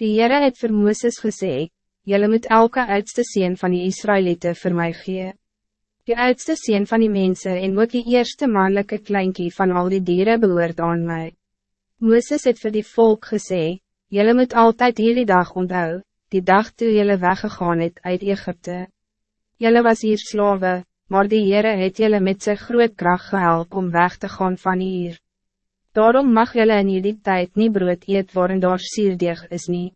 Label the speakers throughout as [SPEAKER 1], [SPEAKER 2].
[SPEAKER 1] Die Heere het vir Mooses gesê, Jylle moet elke oudste sien van die Israëlieten voor mij gee. Die oudste sien van die mensen en ook die eerste mannelijke kleinkie van al die dieren behoort aan mij. Mooses het vir die volk gesê, Jylle moet altijd hierdie dag onthou, die dag toe jylle weggegaan het uit Egypte. Jylle was hier slawe, maar die Heere het jylle met sy groot kracht gehelp om weg te gaan van hier. Daarom mag jylle in hierdie tijd niet brood eet waarin daar sierdeeg is niet.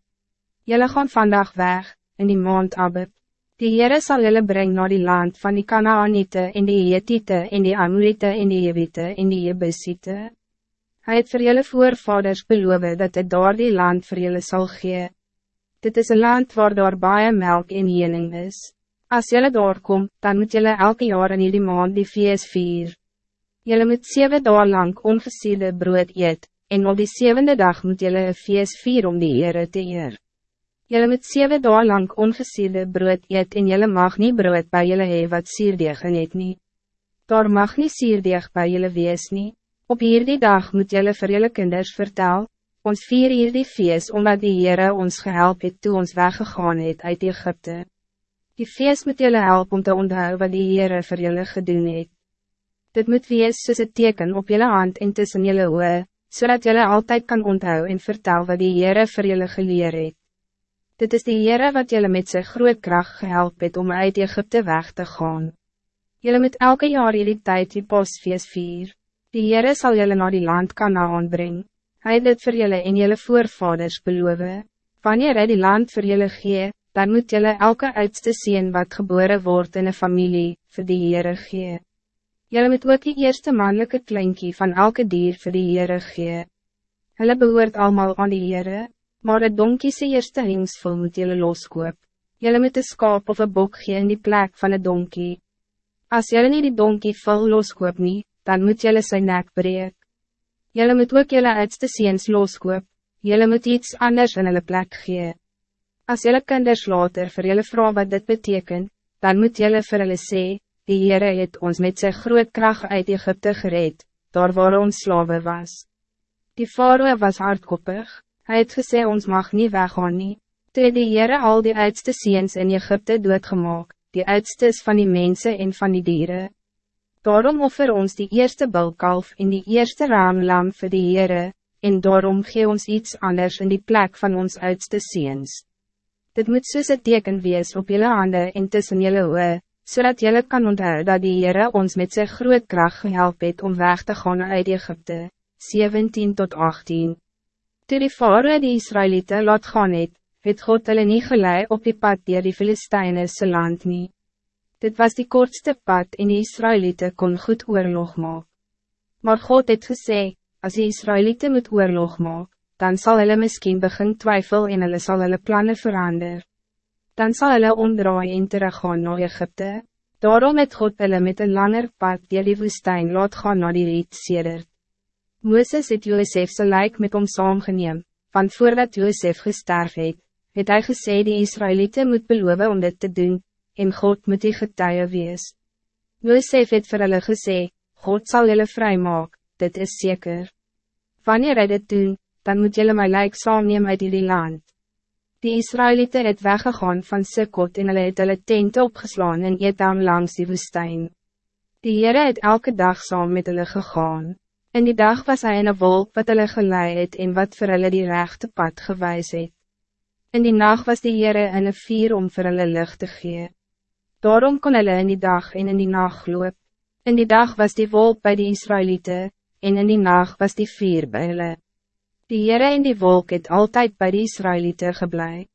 [SPEAKER 1] Jelle gaan vandaag weg, in die maand Abib. Die Heere sal jelle breng naar die land van die Kanaanite en die Jetite en die Amorite en die Jebite en die Jebusite. Hij het vir jelle voorvaders beloof dat het daar die land vir jelle sal gee. Dit is een land waar daar baie melk en jening is. Als jelle daar kom, dan moet jelle elke jaar in die maand die feest vier. Jelle moet zeven dagen lang ongesierde brood eet, en op die zevende dag moet jelle een feest vier om die Heere te eer. Jelle moet zeven dagen lang ongesierde brood eet en jelle mag niet brood bij jelle hee wat sierdeeg en eet nie. Daar mag niet sierdeeg bij jelle wees nie. Op hierdie dag moet jelle vir jelle kinders vertel, ons vier hierdie feest omdat die Heere ons gehelp het toe ons weggegaan het uit Egypte. Die feest moet jelle help om te onthou wat die Heere vir jelle gedoen het. Dit moet wees soos een teken op jelle hand en tussen jelle oe, zodat so jelle altijd kan onthou en vertel wat die Heere vir jelle geleer het. Dit is die Heere wat jullie met zijn groot kracht gehelp het om uit Egypte weg te gaan. Jullie moet elke jaar jullie tijd die postfeest vier. Die Heere zal jullie naar die land Kanaan brengen. Hij het dit voor jullie en jullie voorvaders beloven. Wanneer hij die land voor jullie gee, dan moet jullie elke oudste zien wat geboren wordt in een familie, voor die Heere gee. Jullie moet ook die eerste mannelijke klinkie van elke dier voor die Heere gee. Hulle behoort allemaal aan die Heere maar het donkie se eerste hengsvol moet jullie loskoop. Jullie moet een skaap of een bok gee in die plek van een donkie. Als jullie niet die donkie vol loskoop nie, dan moet jullie zijn nek breek. Jullie moet ook jullie uitste seens loskoop, jullie moet iets anders in hulle plek gee. Als jullie kinders later vir jullie vrouw wat dit betekent, dan moet jullie vir hulle sê, die Heere het ons met zijn groot kracht uit Egypte gereed, daar waar ons slawe was. Die faroe was hardkoppig, Hij het gesê ons mag niet weggaan nie. Toe die Heere al die oudste ziens in Egypte doodgemaak, die oudstes van die mensen en van die dieren. Daarom offer ons die eerste bulkalf in die eerste raamlam voor die Heere, en daarom gee ons iets anders in die plek van ons oudste ziens. Dit moet soos een teken wees op jullie handen en tussen jullie oe, zodat jullie kan onthou dat die Heere ons met zijn groot kracht gehelp het om weg te gaan uit Egypte. 17 tot 18 Toe die vader die Israëlieten laat gaan het, het God hulle nie gelei op die pad dier die Filistijnse land nie. Dit was die kortste pad en die Israëlieten kon goed oorlog maak. Maar God het gesê, als die Israëlieten moet oorlog maak, dan zal hulle miskien begin twijfel en hulle sal hulle plannen verander. Dan zal hulle omdraai en teruggaan na Egypte. Daarom het God hulle met een langer pad dier die woestijn laat gaan na die riet sedert. Mooses het Josef sy lijk met hom saamgeneem, van voordat Josef gesterf het, het hy gesê die Israëlieten moet beloven om dit te doen, en God moet die getuie wees. Josef het vir hulle gesê, God zal jullie vrijmaak, dit is zeker. Wanneer hy dit doen, dan moet jullie my lijk saamneem uit die land. Die Israëlieten het weggegaan van Sikkot en hulle het hulle tent opgeslaan en eet langs die woestijn. Die Heere het elke dag saam met hulle gegaan. In die dag was hij in een wolk wat hulle gelei het en wat vir hulle die rechte pad gewys het. In die nacht was die Heere in een vier om vir hulle lucht te gee. Daarom kon hulle in die dag en in die nacht loop. In die dag was die wolk bij die Israëlieten, en in die nacht was die vier bij hulle. Die Heere in die wolk het altijd bij die Israëlieten geblei.